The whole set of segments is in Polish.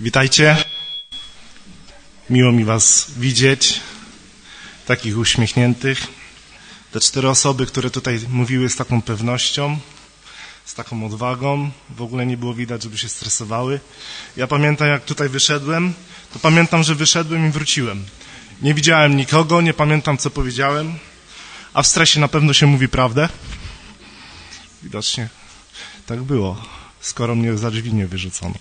Witajcie. Miło mi Was widzieć, takich uśmiechniętych. Te cztery osoby, które tutaj mówiły z taką pewnością, z taką odwagą, w ogóle nie było widać, żeby się stresowały. Ja pamiętam, jak tutaj wyszedłem, to pamiętam, że wyszedłem i wróciłem. Nie widziałem nikogo, nie pamiętam, co powiedziałem, a w stresie na pewno się mówi prawdę. Widocznie tak było, skoro mnie za drzwi nie wyrzucono.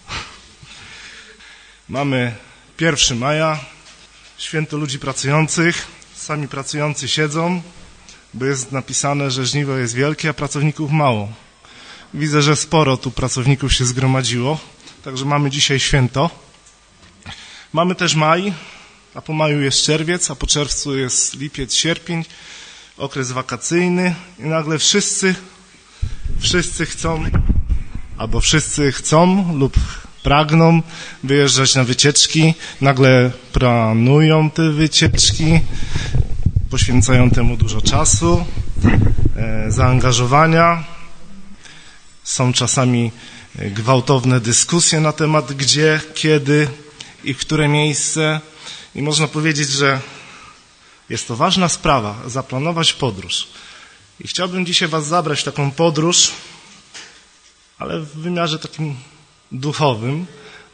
Mamy 1 maja, święto ludzi pracujących. Sami pracujący siedzą, bo jest napisane, że żniwo jest wielkie, a pracowników mało. Widzę, że sporo tu pracowników się zgromadziło, także mamy dzisiaj święto. Mamy też maj, a po maju jest czerwiec, a po czerwcu jest lipiec, sierpień, okres wakacyjny i nagle wszyscy, wszyscy chcą, albo wszyscy chcą lub pragną wyjeżdżać na wycieczki, nagle planują te wycieczki, poświęcają temu dużo czasu, e, zaangażowania. Są czasami gwałtowne dyskusje na temat gdzie, kiedy i w które miejsce. I można powiedzieć, że jest to ważna sprawa, zaplanować podróż. I chciałbym dzisiaj Was zabrać w taką podróż, ale w wymiarze takim duchowym,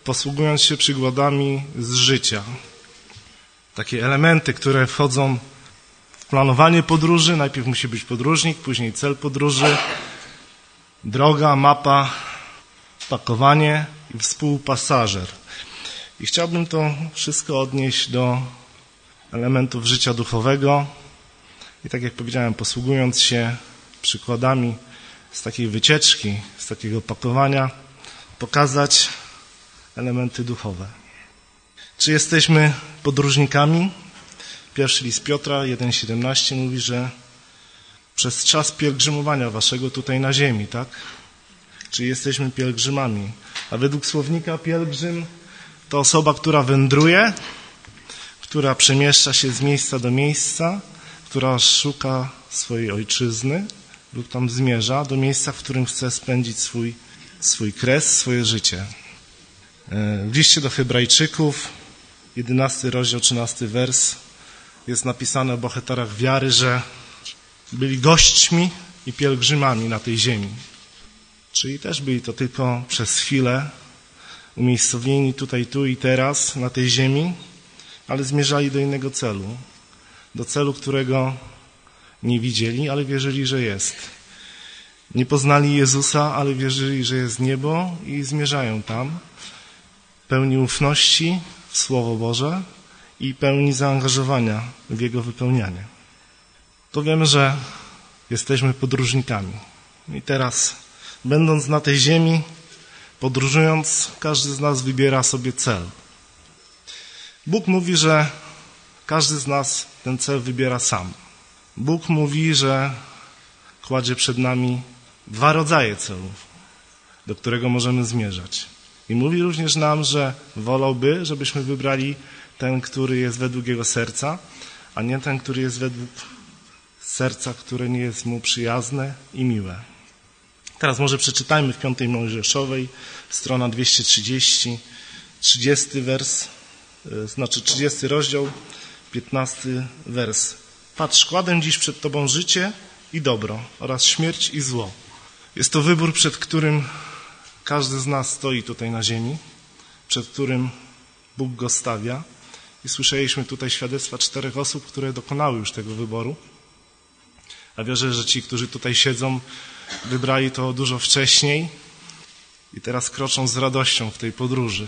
posługując się przykładami z życia. Takie elementy, które wchodzą w planowanie podróży. Najpierw musi być podróżnik, później cel podróży, droga, mapa, pakowanie i współpasażer. I chciałbym to wszystko odnieść do elementów życia duchowego. I tak jak powiedziałem, posługując się przykładami z takiej wycieczki, z takiego pakowania, pokazać elementy duchowe. Czy jesteśmy podróżnikami? Pierwszy list Piotra 1,17 mówi, że przez czas pielgrzymowania waszego tutaj na ziemi, tak? Czy jesteśmy pielgrzymami? A według słownika pielgrzym to osoba, która wędruje, która przemieszcza się z miejsca do miejsca, która szuka swojej ojczyzny lub tam zmierza do miejsca, w którym chce spędzić swój swój kres, swoje życie. E, w liście do Hebrajczyków, 11 rozdział, 13 wers, jest napisane o bohaterach wiary, że byli gośćmi i pielgrzymami na tej ziemi. Czyli też byli to tylko przez chwilę umiejscowieni tutaj, tu i teraz na tej ziemi, ale zmierzali do innego celu. Do celu, którego nie widzieli, ale wierzyli, że jest. Nie poznali Jezusa, ale wierzyli, że jest niebo i zmierzają tam, pełni ufności w Słowo Boże i pełni zaangażowania w Jego wypełnianie. To wiemy, że jesteśmy podróżnikami. I teraz, będąc na tej ziemi, podróżując, każdy z nas wybiera sobie cel. Bóg mówi, że każdy z nas ten cel wybiera sam. Bóg mówi, że kładzie przed nami dwa rodzaje celów, do którego możemy zmierzać. I mówi również nam, że wolałby, żebyśmy wybrali ten, który jest według jego serca, a nie ten, który jest według serca, które nie jest mu przyjazne i miłe. Teraz może przeczytajmy w piątej Mojżeszowej, strona 230, 30 wers, e, znaczy 30 rozdział, 15 wers. Patrz, kładę dziś przed Tobą życie i dobro oraz śmierć i zło. Jest to wybór, przed którym każdy z nas stoi tutaj na ziemi, przed którym Bóg go stawia. I słyszeliśmy tutaj świadectwa czterech osób, które dokonały już tego wyboru. A wierzę, że ci, którzy tutaj siedzą, wybrali to dużo wcześniej i teraz kroczą z radością w tej podróży.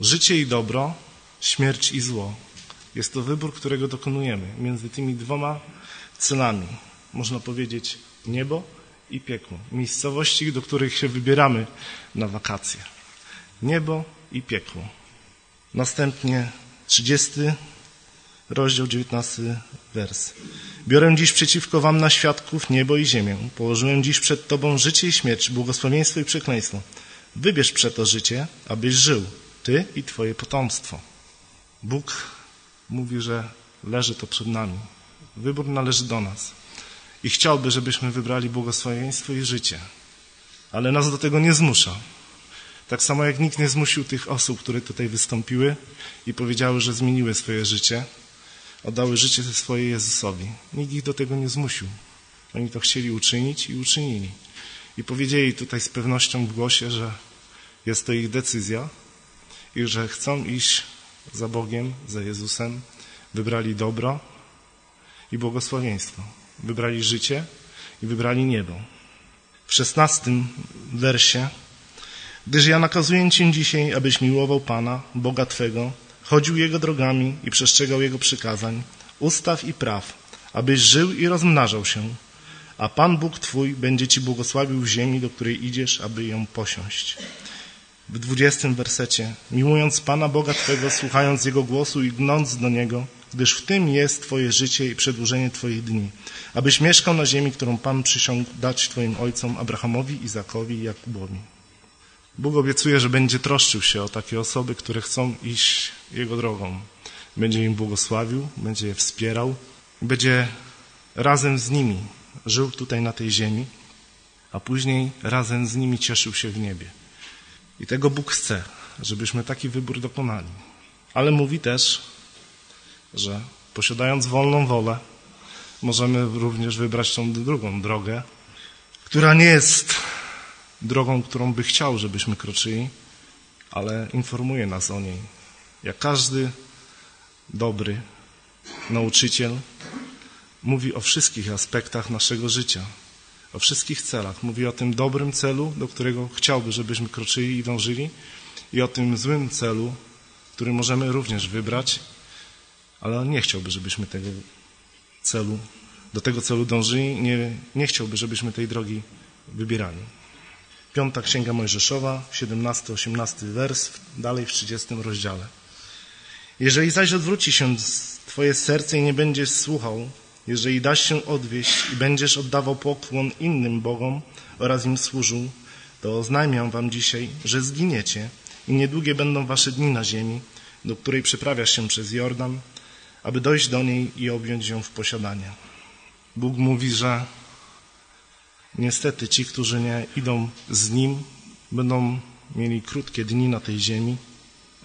Życie i dobro, śmierć i zło. Jest to wybór, którego dokonujemy między tymi dwoma celami. Można powiedzieć niebo i piekło. Miejscowości, do których się wybieramy na wakacje. Niebo i piekło. Następnie 30 rozdział 19 wers. Biorę dziś przeciwko wam na świadków niebo i ziemię. Położyłem dziś przed tobą życie i śmierć, błogosławieństwo i przekleństwo. Wybierz przeto życie, abyś żył, ty i twoje potomstwo. Bóg mówi, że leży to przed nami. Wybór należy do nas i chciałby, żebyśmy wybrali błogosławieństwo i życie. Ale nas do tego nie zmusza. Tak samo jak nikt nie zmusił tych osób, które tutaj wystąpiły i powiedziały, że zmieniły swoje życie, oddały życie swoje Jezusowi. Nikt ich do tego nie zmusił. Oni to chcieli uczynić i uczynili. I powiedzieli tutaj z pewnością w głosie, że jest to ich decyzja i że chcą iść za Bogiem, za Jezusem. Wybrali dobro i błogosławieństwo. Wybrali życie i wybrali niebo. W szesnastym wersie Gdyż ja nakazuję Ci dzisiaj, abyś miłował Pana, Boga Twego, chodził Jego drogami i przestrzegał Jego przykazań, ustaw i praw, abyś żył i rozmnażał się, a Pan Bóg Twój będzie Ci błogosławił w ziemi, do której idziesz, aby ją posiąść. W dwudziestym wersecie, miłując Pana Boga Twego, słuchając Jego głosu i gnąc do Niego, gdyż w tym jest Twoje życie i przedłużenie Twoich dni, abyś mieszkał na ziemi, którą Pan przysiągł dać Twoim ojcom Abrahamowi, Izakowi i Jakubowi. Bóg obiecuje, że będzie troszczył się o takie osoby, które chcą iść Jego drogą. Będzie im błogosławił, będzie je wspierał, będzie razem z nimi żył tutaj na tej ziemi, a później razem z nimi cieszył się w niebie. I tego Bóg chce, żebyśmy taki wybór dokonali. Ale mówi też, że posiadając wolną wolę, możemy również wybrać tą drugą drogę, która nie jest drogą, którą by chciał, żebyśmy kroczyli, ale informuje nas o niej. Jak każdy dobry nauczyciel mówi o wszystkich aspektach naszego życia, o wszystkich celach. Mówi o tym dobrym celu, do którego chciałby, żebyśmy kroczyli i dążyli, i o tym złym celu, który możemy również wybrać, ale on nie chciałby, żebyśmy tego celu, do tego celu dążyli, nie, nie chciałby, żebyśmy tej drogi wybierali. Piąta Księga Mojżeszowa, 17-18 wers, dalej w 30 rozdziale. Jeżeli zaś odwróci się Twoje serce i nie będziesz słuchał, jeżeli dasz się odwieść i będziesz oddawał pokłon innym bogom oraz im służył, to oznajmiam wam dzisiaj, że zginiecie i niedługie będą wasze dni na ziemi, do której przeprawiasz się przez Jordan, aby dojść do niej i objąć ją w posiadanie. Bóg mówi, że Niestety ci, którzy nie idą z Nim, będą mieli krótkie dni na tej ziemi.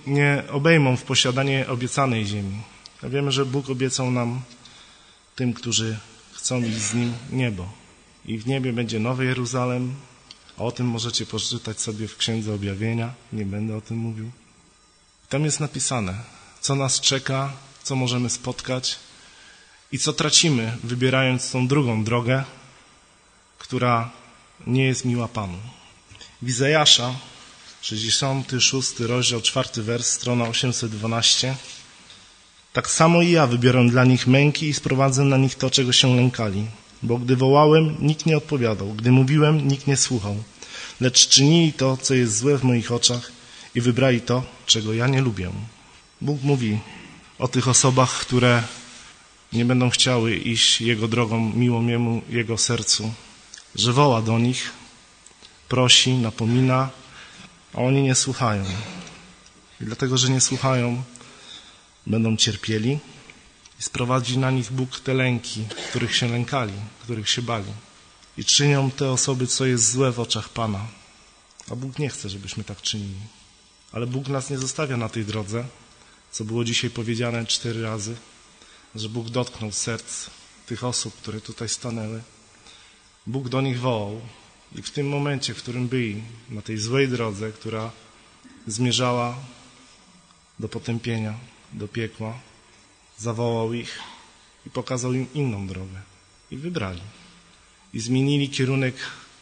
Nie obejmą w posiadanie obiecanej ziemi. A wiemy, że Bóg obiecał nam, tym, którzy chcą iść z Nim, niebo. I w niebie będzie Nowy Jeruzalem, a o tym możecie poczytać sobie w Księdze Objawienia. Nie będę o tym mówił. Tam jest napisane, co nas czeka, co możemy spotkać i co tracimy, wybierając tą drugą drogę, która nie jest miła Panu. W Izajasza, 66 rozdział, 4 wers, strona 812. Tak samo i ja wybiorę dla nich męki i sprowadzę na nich to, czego się lękali. Bo gdy wołałem, nikt nie odpowiadał, gdy mówiłem, nikt nie słuchał. Lecz czynili to, co jest złe w moich oczach i wybrali to, czego ja nie lubię. Bóg mówi o tych osobach, które nie będą chciały iść Jego drogą miłą Jego sercu, że woła do nich, prosi, napomina, a oni nie słuchają. I dlatego, że nie słuchają, będą cierpieli i sprowadzi na nich Bóg te lęki, których się lękali, których się bali. I czynią te osoby, co jest złe w oczach Pana. A Bóg nie chce, żebyśmy tak czynili. Ale Bóg nas nie zostawia na tej drodze, co było dzisiaj powiedziane cztery razy, że Bóg dotknął serc tych osób, które tutaj stanęły Bóg do nich wołał i w tym momencie, w którym byli na tej złej drodze, która zmierzała do potępienia, do piekła, zawołał ich i pokazał im inną drogę. I wybrali. I zmienili kierunek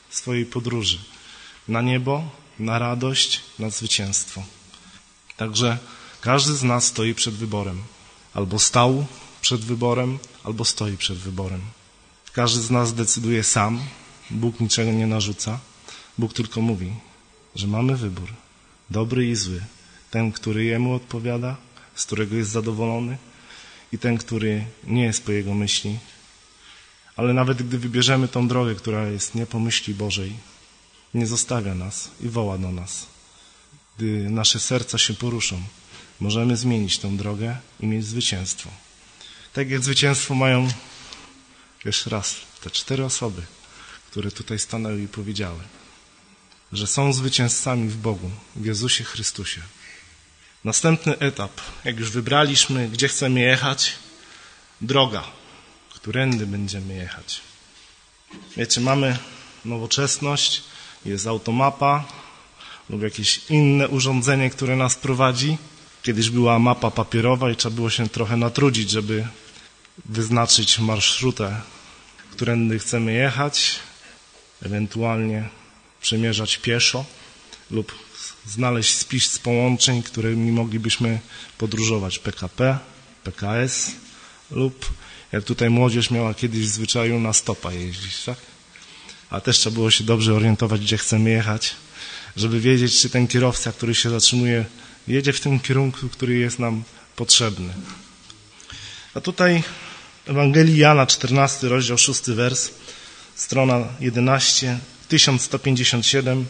swojej podróży na niebo, na radość, na zwycięstwo. Także każdy z nas stoi przed wyborem. Albo stał przed wyborem, albo stoi przed wyborem. Każdy z nas decyduje sam. Bóg niczego nie narzuca. Bóg tylko mówi, że mamy wybór. Dobry i zły. Ten, który Jemu odpowiada, z którego jest zadowolony i ten, który nie jest po Jego myśli. Ale nawet gdy wybierzemy tą drogę, która jest nie po myśli Bożej, nie zostawia nas i woła do nas. Gdy nasze serca się poruszą, możemy zmienić tą drogę i mieć zwycięstwo. Tak jak zwycięstwo mają jeszcze raz, te cztery osoby, które tutaj stanęły i powiedziały, że są zwycięzcami w Bogu, w Jezusie Chrystusie. Następny etap, jak już wybraliśmy, gdzie chcemy jechać, droga, którędy będziemy jechać. Wiecie, mamy nowoczesność, jest automapa lub jakieś inne urządzenie, które nas prowadzi. Kiedyś była mapa papierowa i trzeba było się trochę natrudzić, żeby wyznaczyć marszrutę, którędy chcemy jechać, ewentualnie przemierzać pieszo lub znaleźć spis z połączeń, którymi moglibyśmy podróżować PKP, PKS lub jak tutaj młodzież miała kiedyś w zwyczaju na stopa jeździć, tak? A też trzeba było się dobrze orientować, gdzie chcemy jechać, żeby wiedzieć, czy ten kierowca, który się zatrzymuje, jedzie w tym kierunku, który jest nam potrzebny. A tutaj Ewangelii Jana, 14 rozdział, 6 wers, strona 11, 1157.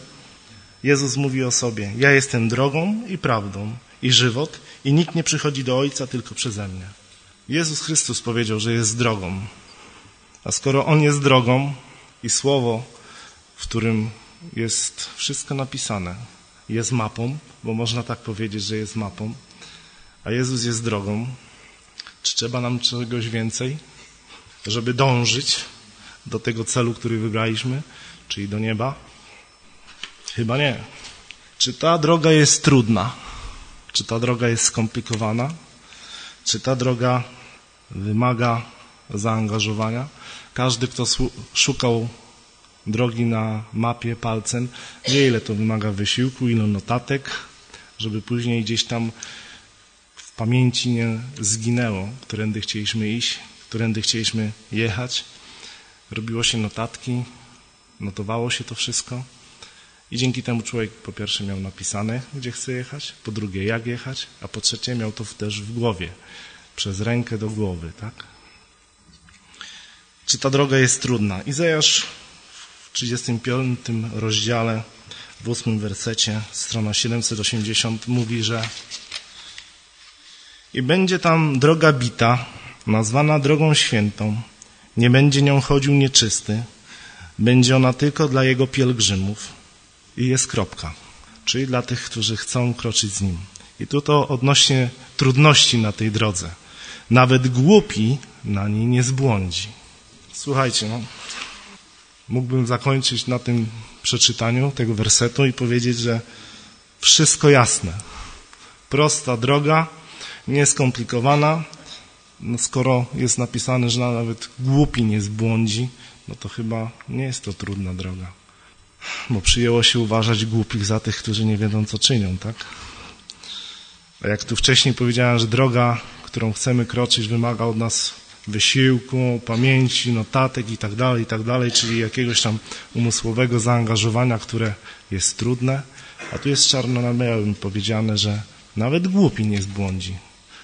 Jezus mówi o sobie, ja jestem drogą i prawdą i żywot i nikt nie przychodzi do Ojca tylko przeze mnie. Jezus Chrystus powiedział, że jest drogą. A skoro On jest drogą i słowo, w którym jest wszystko napisane, jest mapą, bo można tak powiedzieć, że jest mapą, a Jezus jest drogą, czy trzeba nam czegoś więcej, żeby dążyć do tego celu, który wybraliśmy, czyli do nieba? Chyba nie. Czy ta droga jest trudna? Czy ta droga jest skomplikowana? Czy ta droga wymaga zaangażowania? Każdy, kto szukał drogi na mapie palcem, wie ile to wymaga wysiłku, ile notatek, żeby później gdzieś tam w pamięci nie zginęło, którędy chcieliśmy iść, którędy chcieliśmy jechać. Robiło się notatki, notowało się to wszystko. I dzięki temu człowiek po pierwsze miał napisane, gdzie chce jechać, po drugie jak jechać, a po trzecie miał to też w głowie, przez rękę do głowy, tak? Czy ta droga jest trudna? Izajasz 35 rozdziale, w 8 wersecie, strona 780 mówi, że i będzie tam droga bita, nazwana drogą świętą, nie będzie nią chodził nieczysty, będzie ona tylko dla jego pielgrzymów i jest kropka, czyli dla tych, którzy chcą kroczyć z nim. I tu to odnośnie trudności na tej drodze. Nawet głupi na niej nie zbłądzi. Słuchajcie, no, mógłbym zakończyć na tym przeczytaniu tego wersetu i powiedzieć, że wszystko jasne. Prosta droga, nieskomplikowana. No skoro jest napisane, że nawet głupi nie zbłądzi, no to chyba nie jest to trudna droga. Bo przyjęło się uważać głupich za tych, którzy nie wiedzą, co czynią, tak? A jak tu wcześniej powiedziałem, że droga, którą chcemy kroczyć, wymaga od nas wysiłku, pamięci, notatek i tak dalej, i tak czyli jakiegoś tam umysłowego zaangażowania, które jest trudne. A tu jest czarno na białym powiedziane, że nawet głupi nie zbłądzi.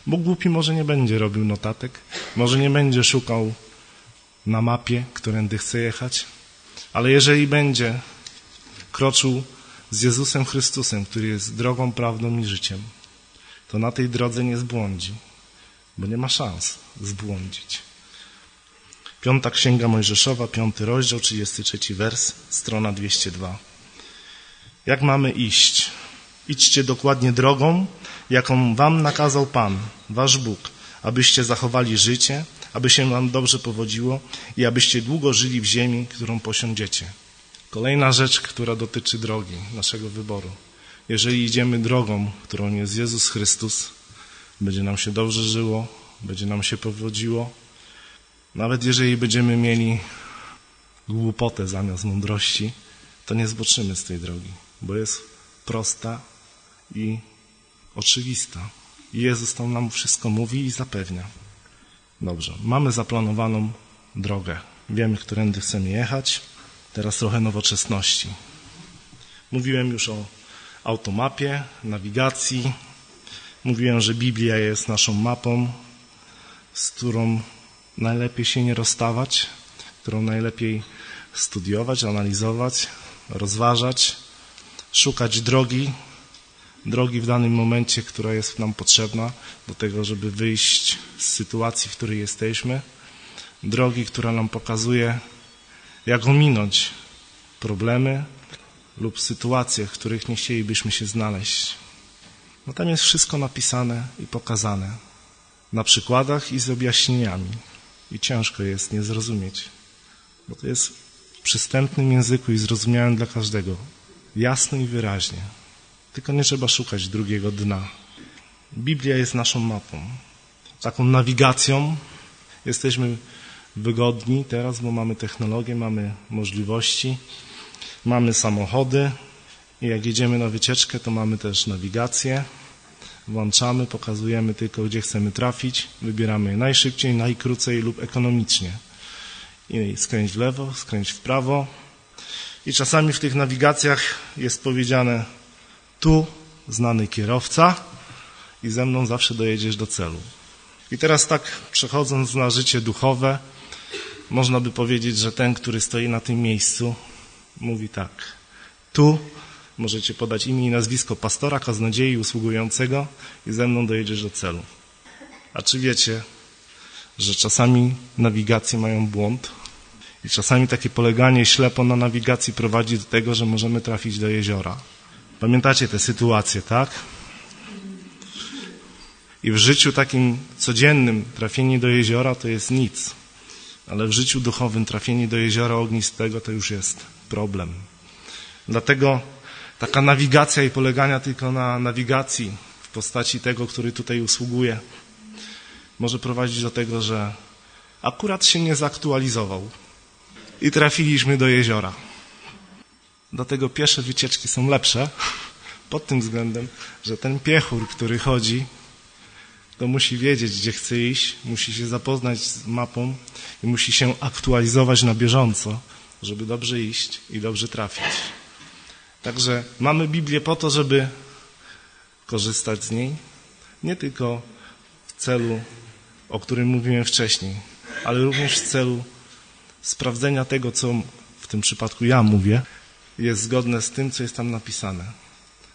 Bo głupi może nie będzie robił notatek, może nie będzie szukał na mapie, którędy chce jechać, ale jeżeli będzie kroczył z Jezusem Chrystusem, który jest drogą, prawdą i życiem, to na tej drodze nie zbłądzi, bo nie ma szans zbłądzić. Piąta Księga Mojżeszowa, piąty rozdział, 33 wers, strona 202. Jak mamy iść? Idźcie dokładnie drogą, jaką wam nakazał Pan, wasz Bóg, abyście zachowali życie, aby się wam dobrze powodziło i abyście długo żyli w ziemi, którą posiądziecie. Kolejna rzecz, która dotyczy drogi, naszego wyboru. Jeżeli idziemy drogą, którą jest Jezus Chrystus, będzie nam się dobrze żyło, będzie nam się powodziło. Nawet jeżeli będziemy mieli głupotę zamiast mądrości, to nie zboczymy z tej drogi, bo jest prosta i oczywista. Jezus tam nam wszystko mówi i zapewnia. Dobrze, mamy zaplanowaną drogę. Wiemy, którędy chcemy jechać. Teraz trochę nowoczesności. Mówiłem już o automapie, nawigacji. Mówiłem, że Biblia jest naszą mapą, z którą najlepiej się nie rozstawać, którą najlepiej studiować, analizować, rozważać, szukać drogi, drogi w danym momencie, która jest nam potrzebna do tego, żeby wyjść z sytuacji, w której jesteśmy, drogi, która nam pokazuje, jak ominąć problemy, lub sytuacjach, w których nie chcielibyśmy się znaleźć. No tam jest wszystko napisane i pokazane. Na przykładach i z objaśnieniami. I ciężko jest nie zrozumieć. Bo to jest w przystępnym języku i zrozumiałym dla każdego. Jasno i wyraźnie. Tylko nie trzeba szukać drugiego dna. Biblia jest naszą mapą. Taką nawigacją. Jesteśmy wygodni teraz, bo mamy technologię, mamy możliwości, mamy samochody i jak jedziemy na wycieczkę, to mamy też nawigację. Włączamy, pokazujemy tylko, gdzie chcemy trafić, wybieramy najszybciej, najkrócej lub ekonomicznie. I skręć w lewo, skręć w prawo. I czasami w tych nawigacjach jest powiedziane tu znany kierowca i ze mną zawsze dojedziesz do celu. I teraz tak przechodząc na życie duchowe, można by powiedzieć, że ten, który stoi na tym miejscu, mówi tak. Tu możecie podać imię i nazwisko pastora, kaznodziei, usługującego i ze mną dojedziesz do celu. A czy wiecie, że czasami nawigacje mają błąd? I czasami takie poleganie ślepo na nawigacji prowadzi do tego, że możemy trafić do jeziora. Pamiętacie tę sytuację, tak? I w życiu takim codziennym trafienie do jeziora to jest nic ale w życiu duchowym trafienie do jeziora ognistego to już jest problem. Dlatego taka nawigacja i polegania tylko na nawigacji w postaci tego, który tutaj usługuje, może prowadzić do tego, że akurat się nie zaktualizował i trafiliśmy do jeziora. Dlatego pierwsze wycieczki są lepsze pod tym względem, że ten piechur, który chodzi, to musi wiedzieć, gdzie chce iść, musi się zapoznać z mapą i musi się aktualizować na bieżąco, żeby dobrze iść i dobrze trafić. Także mamy Biblię po to, żeby korzystać z niej, nie tylko w celu, o którym mówiłem wcześniej, ale również w celu sprawdzenia tego, co w tym przypadku ja mówię, jest zgodne z tym, co jest tam napisane.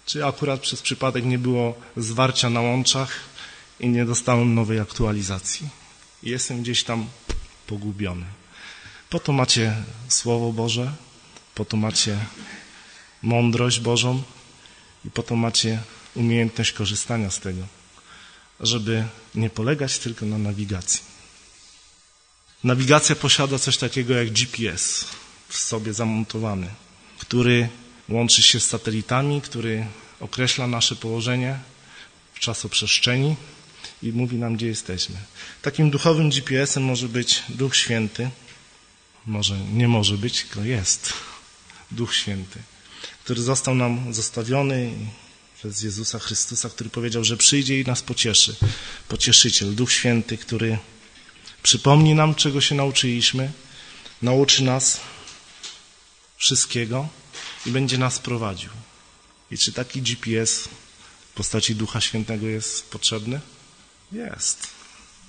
Czy akurat przez przypadek nie było zwarcia na łączach, i nie dostałem nowej aktualizacji. Jestem gdzieś tam pogubiony. Po to macie Słowo Boże, po to macie mądrość Bożą i po to macie umiejętność korzystania z tego, żeby nie polegać tylko na nawigacji. Nawigacja posiada coś takiego jak GPS w sobie zamontowany, który łączy się z satelitami, który określa nasze położenie w czasoprzestrzeni, i mówi nam, gdzie jesteśmy. Takim duchowym GPS-em może być Duch Święty. Może nie może być, tylko jest. Duch Święty, który został nam zostawiony przez Jezusa Chrystusa, który powiedział, że przyjdzie i nas pocieszy. Pocieszyciel, Duch Święty, który przypomni nam, czego się nauczyliśmy, nauczy nas wszystkiego i będzie nas prowadził. I czy taki GPS w postaci Ducha Świętego jest potrzebny? Jest.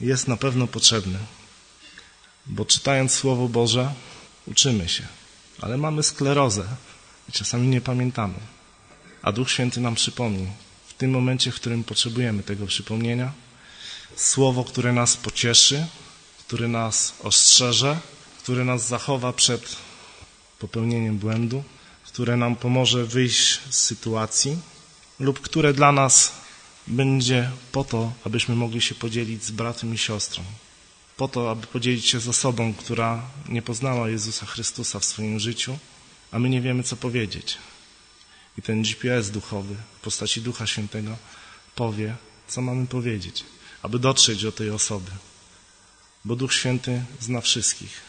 Jest na pewno potrzebny. Bo czytając Słowo Boże, uczymy się. Ale mamy sklerozę i czasami nie pamiętamy. A Duch Święty nam przypomni. W tym momencie, w którym potrzebujemy tego przypomnienia, Słowo, które nas pocieszy, które nas ostrzeże, które nas zachowa przed popełnieniem błędu, które nam pomoże wyjść z sytuacji lub które dla nas będzie po to, abyśmy mogli się podzielić z bratem i siostrą. Po to, aby podzielić się z osobą, która nie poznała Jezusa Chrystusa w swoim życiu, a my nie wiemy, co powiedzieć. I ten GPS duchowy w postaci Ducha Świętego powie, co mamy powiedzieć, aby dotrzeć do tej osoby. Bo Duch Święty zna wszystkich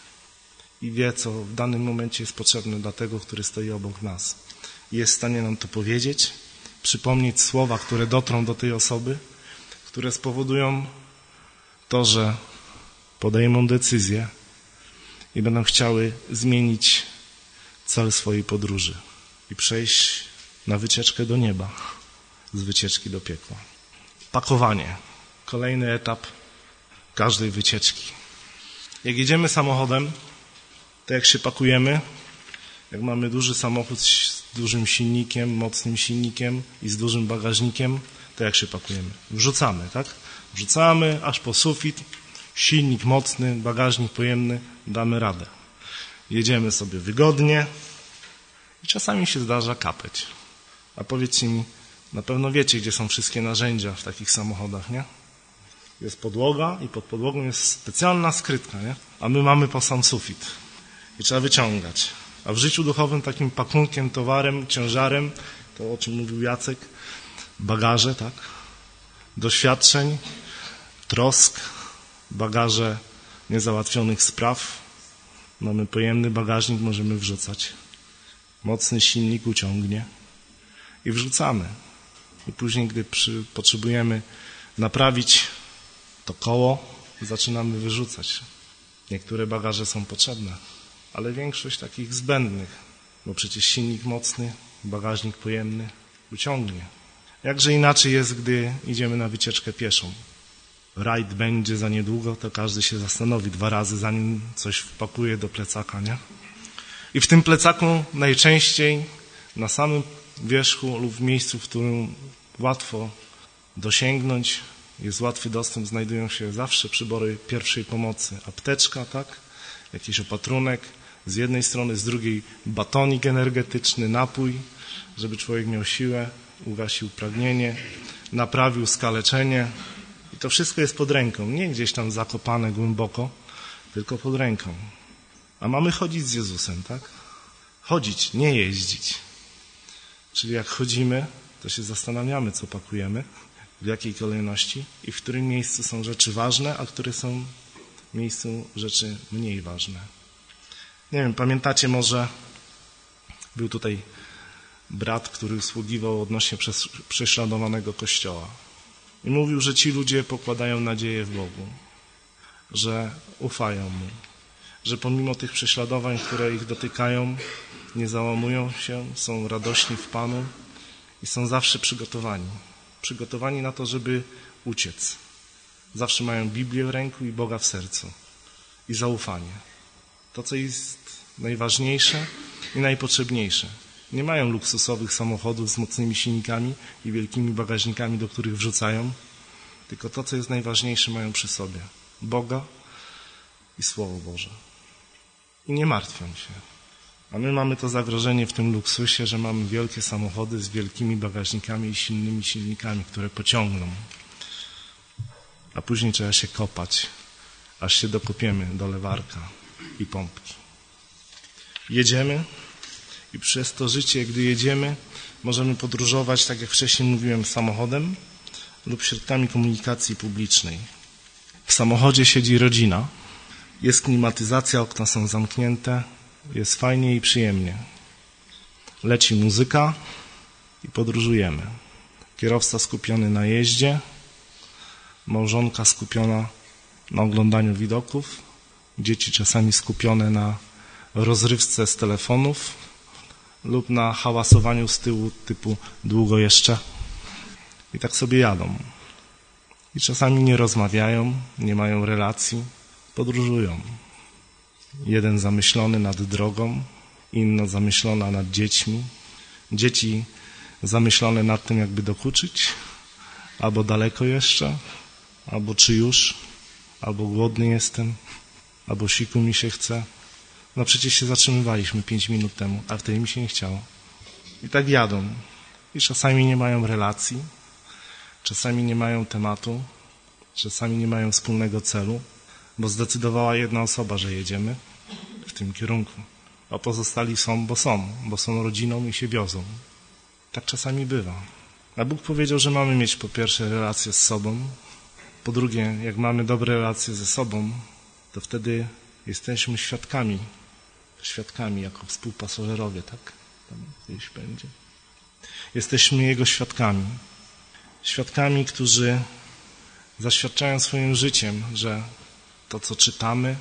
i wie, co w danym momencie jest potrzebne dla tego, który stoi obok nas. I jest w stanie nam to powiedzieć przypomnieć słowa, które dotrą do tej osoby, które spowodują to, że podejmą decyzję i będą chciały zmienić cel swojej podróży i przejść na wycieczkę do nieba z wycieczki do piekła. Pakowanie. Kolejny etap każdej wycieczki. Jak jedziemy samochodem, to jak się pakujemy, jak mamy duży samochód dużym silnikiem, mocnym silnikiem i z dużym bagażnikiem, to jak się pakujemy? Wrzucamy, tak? Wrzucamy aż po sufit, silnik mocny, bagażnik pojemny, damy radę. Jedziemy sobie wygodnie I czasami się zdarza kapeć. A powiedzcie mi, na pewno wiecie, gdzie są wszystkie narzędzia w takich samochodach, nie? Jest podłoga i pod podłogą jest specjalna skrytka, nie? A my mamy po sam sufit. I trzeba wyciągać. A w życiu duchowym takim pakunkiem, towarem, ciężarem, to o czym mówił Jacek, bagaże, tak? Doświadczeń, trosk, bagaże niezałatwionych spraw. Mamy pojemny bagażnik, możemy wrzucać. Mocny silnik uciągnie i wrzucamy. I później, gdy przy, potrzebujemy naprawić to koło, zaczynamy wyrzucać. Niektóre bagaże są potrzebne, ale większość takich zbędnych, bo przecież silnik mocny, bagażnik pojemny uciągnie. Jakże inaczej jest, gdy idziemy na wycieczkę pieszą. Rajd będzie za niedługo, to każdy się zastanowi dwa razy, zanim coś wpakuje do plecaka, nie? I w tym plecaku najczęściej na samym wierzchu lub w miejscu, w którym łatwo dosięgnąć, jest łatwy dostęp, znajdują się zawsze przybory pierwszej pomocy. Apteczka, tak? Jakiś opatrunek, z jednej strony, z drugiej batonik energetyczny, napój, żeby człowiek miał siłę, ugasił pragnienie, naprawił skaleczenie. I to wszystko jest pod ręką, nie gdzieś tam zakopane głęboko, tylko pod ręką. A mamy chodzić z Jezusem, tak? Chodzić, nie jeździć. Czyli jak chodzimy, to się zastanawiamy, co pakujemy, w jakiej kolejności i w którym miejscu są rzeczy ważne, a które są w miejscu rzeczy mniej ważne. Nie wiem, pamiętacie może, był tutaj brat, który usługiwał odnośnie prześladowanego kościoła. I mówił, że ci ludzie pokładają nadzieję w Bogu, że ufają Mu, że pomimo tych prześladowań, które ich dotykają, nie załamują się, są radośni w Panu i są zawsze przygotowani. Przygotowani na to, żeby uciec. Zawsze mają Biblię w ręku i Boga w sercu. I zaufanie. To, co jest najważniejsze i najpotrzebniejsze. Nie mają luksusowych samochodów z mocnymi silnikami i wielkimi bagażnikami, do których wrzucają, tylko to, co jest najważniejsze, mają przy sobie. Boga i Słowo Boże. I nie martwią się. A my mamy to zagrożenie w tym luksusie, że mamy wielkie samochody z wielkimi bagażnikami i silnymi silnikami, które pociągną. A później trzeba się kopać, aż się dokopiemy do lewarka i pompki. Jedziemy i przez to życie, gdy jedziemy, możemy podróżować, tak jak wcześniej mówiłem, samochodem lub środkami komunikacji publicznej. W samochodzie siedzi rodzina, jest klimatyzacja, okna są zamknięte, jest fajnie i przyjemnie. Leci muzyka i podróżujemy. Kierowca skupiony na jeździe, małżonka skupiona na oglądaniu widoków, dzieci czasami skupione na rozrywce z telefonów lub na hałasowaniu z tyłu typu długo jeszcze. I tak sobie jadą. I czasami nie rozmawiają, nie mają relacji, podróżują. Jeden zamyślony nad drogą, inna zamyślona nad dziećmi. Dzieci zamyślone nad tym, jakby dokuczyć, albo daleko jeszcze, albo czy już, albo głodny jestem, albo siku mi się chce. No przecież się zatrzymywaliśmy pięć minut temu, a wtedy mi się nie chciało. I tak jadą. I czasami nie mają relacji, czasami nie mają tematu, czasami nie mają wspólnego celu bo zdecydowała jedna osoba, że jedziemy w tym kierunku, a pozostali są, bo są, bo są rodziną i się wiozą. Tak czasami bywa. A Bóg powiedział, że mamy mieć po pierwsze relacje z sobą, po drugie, jak mamy dobre relacje ze sobą, to wtedy jesteśmy świadkami, świadkami jako współpasażerowie, tak? Tam gdzieś będzie. Jesteśmy Jego świadkami. Świadkami, którzy zaświadczają swoim życiem, że to, co czytamy,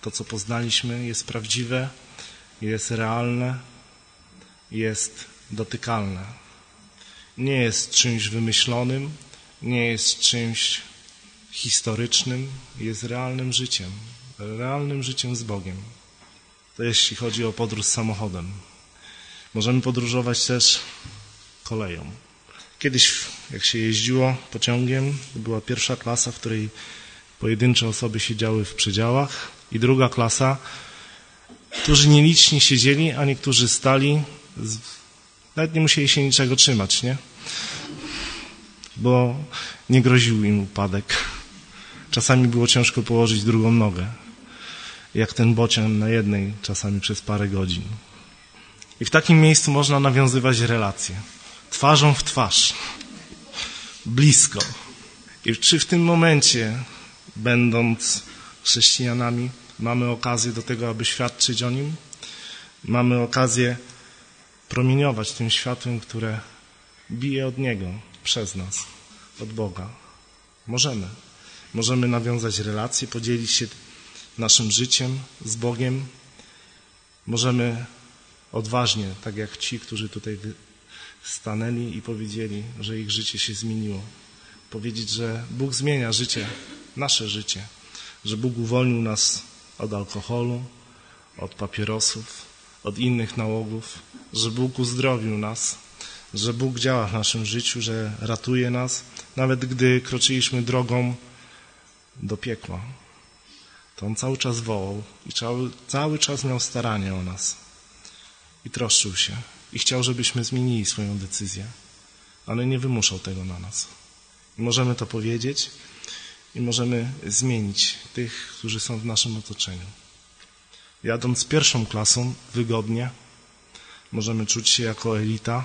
to, co poznaliśmy, jest prawdziwe, jest realne, jest dotykalne. Nie jest czymś wymyślonym, nie jest czymś historycznym, jest realnym życiem, realnym życiem z Bogiem. To jeśli chodzi o podróż samochodem. Możemy podróżować też koleją. Kiedyś, jak się jeździło pociągiem, to była pierwsza klasa, w której pojedyncze osoby siedziały w przedziałach i druga klasa, którzy nieliczni siedzieli, a niektórzy stali Nawet nie musieli się niczego trzymać, nie? Bo nie groził im upadek. Czasami było ciężko położyć drugą nogę. Jak ten bocian na jednej, czasami przez parę godzin. I w takim miejscu można nawiązywać relacje. Twarzą w twarz. Blisko. I czy w tym momencie, będąc chrześcijanami, mamy okazję do tego, aby świadczyć o Nim? Mamy okazję promieniować tym światłem, które bije od Niego, przez nas, od Boga. Możemy. Możemy nawiązać relacje, podzielić się naszym życiem z Bogiem. Możemy odważnie, tak jak ci, którzy tutaj stanęli i powiedzieli, że ich życie się zmieniło. Powiedzieć, że Bóg zmienia życie, nasze życie, że Bóg uwolnił nas od alkoholu, od papierosów, od innych nałogów, że Bóg uzdrowił nas, że Bóg działa w naszym życiu, że ratuje nas, nawet gdy kroczyliśmy drogą do piekła. To On cały czas wołał i cały, cały czas miał staranie o nas i troszczył się i chciał, żebyśmy zmienili swoją decyzję, ale nie wymuszał tego na nas. I możemy to powiedzieć i możemy zmienić tych, którzy są w naszym otoczeniu. Jadąc pierwszą klasą wygodnie, możemy czuć się jako elita,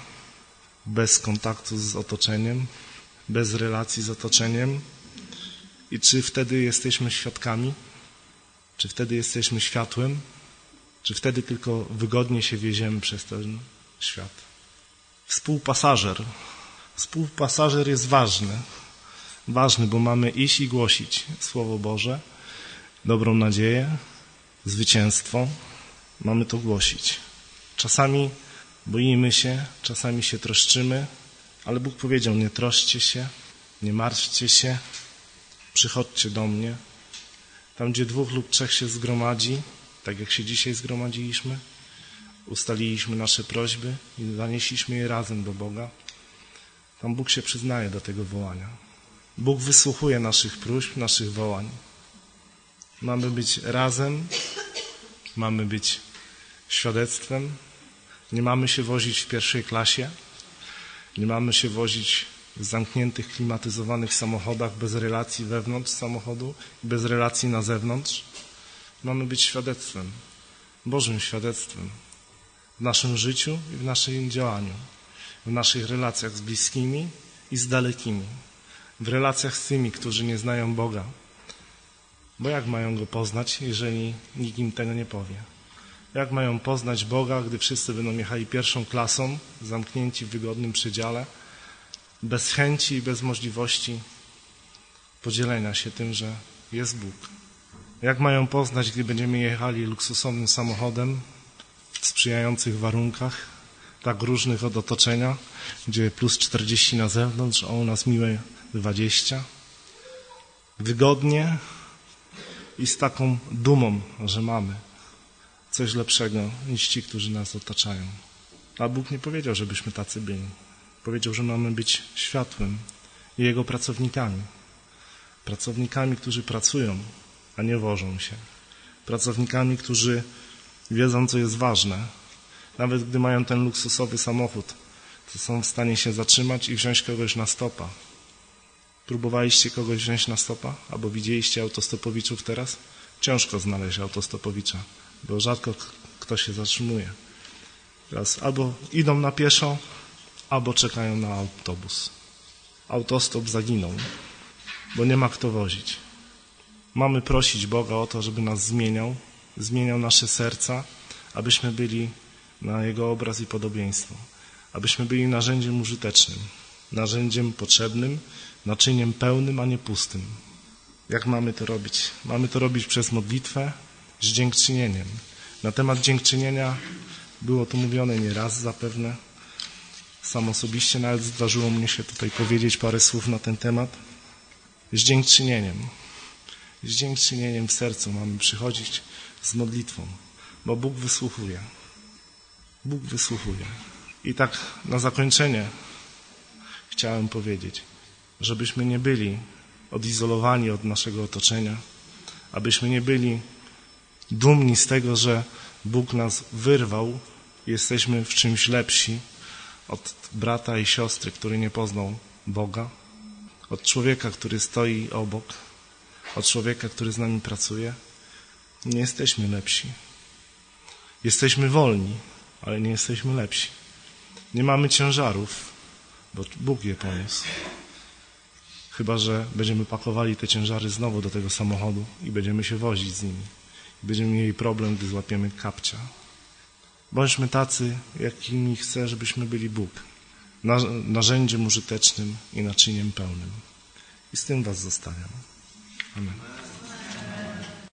bez kontaktu z otoczeniem, bez relacji z otoczeniem. I czy wtedy jesteśmy świadkami? Czy wtedy jesteśmy światłem? Czy wtedy tylko wygodnie się wieziemy przez ten świat? Współpasażer. Współpasażer jest ważny. Ważny, bo mamy iść i głosić Słowo Boże, dobrą nadzieję, zwycięstwo. Mamy to głosić. Czasami boimy się, czasami się troszczymy, ale Bóg powiedział: Nie troszcie się, nie martwcie się, przychodźcie do mnie. Tam, gdzie dwóch lub trzech się zgromadzi, tak jak się dzisiaj zgromadziliśmy, ustaliliśmy nasze prośby i zanieśliśmy je razem do Boga, tam Bóg się przyznaje do tego wołania. Bóg wysłuchuje naszych próśb, naszych wołań. Mamy być razem, mamy być świadectwem, nie mamy się wozić w pierwszej klasie, nie mamy się wozić zamkniętych, klimatyzowanych samochodach bez relacji wewnątrz samochodu, bez relacji na zewnątrz. Mamy być świadectwem, Bożym świadectwem w naszym życiu i w naszym działaniu, w naszych relacjach z bliskimi i z dalekimi, w relacjach z tymi, którzy nie znają Boga. Bo jak mają Go poznać, jeżeli nikt im tego nie powie? Jak mają poznać Boga, gdy wszyscy będą jechali pierwszą klasą, zamknięci w wygodnym przedziale, bez chęci i bez możliwości podzielenia się tym, że jest Bóg? Jak mają poznać, gdy będziemy jechali luksusowym samochodem w sprzyjających warunkach, tak różnych od otoczenia, gdzie plus 40 na zewnątrz, a u nas miłe 20? Wygodnie i z taką dumą, że mamy coś lepszego niż ci, którzy nas otaczają. A Bóg nie powiedział, żebyśmy tacy byli. Powiedział, że mamy być światłem i Jego pracownikami. Pracownikami, którzy pracują, a nie wożą się. Pracownikami, którzy wiedzą, co jest ważne. Nawet gdy mają ten luksusowy samochód, to są w stanie się zatrzymać i wziąć kogoś na stopa. Próbowaliście kogoś wziąć na stopa? Albo widzieliście autostopowiczów teraz? Ciężko znaleźć autostopowicza bo rzadko kto się zatrzymuje. Teraz albo idą na pieszo, albo czekają na autobus. Autostop zaginął, bo nie ma kto wozić. Mamy prosić Boga o to, żeby nas zmieniał, zmieniał nasze serca, abyśmy byli na Jego obraz i podobieństwo, abyśmy byli narzędziem użytecznym, narzędziem potrzebnym, naczyniem pełnym, a nie pustym. Jak mamy to robić? Mamy to robić przez modlitwę, z dziękczynieniem. Na temat dziękczynienia było to mówione nieraz zapewne. Sam osobiście nawet zdarzyło mnie się tutaj powiedzieć parę słów na ten temat. Z dziękczynieniem. Z dziękczynieniem w sercu mamy przychodzić z modlitwą, bo Bóg wysłuchuje. Bóg wysłuchuje. I tak na zakończenie chciałem powiedzieć, żebyśmy nie byli odizolowani od naszego otoczenia, abyśmy nie byli dumni z tego, że Bóg nas wyrwał jesteśmy w czymś lepsi od brata i siostry, który nie poznał Boga, od człowieka, który stoi obok, od człowieka, który z nami pracuje. Nie jesteśmy lepsi. Jesteśmy wolni, ale nie jesteśmy lepsi. Nie mamy ciężarów, bo Bóg je poniósł. Chyba, że będziemy pakowali te ciężary znowu do tego samochodu i będziemy się wozić z nimi. Będziemy mieli problem, gdy złapiemy kapcia. Bądźmy tacy, jakimi chce, żebyśmy byli Bóg. Narzędziem użytecznym i naczyniem pełnym. I z tym Was zostawiam. Amen.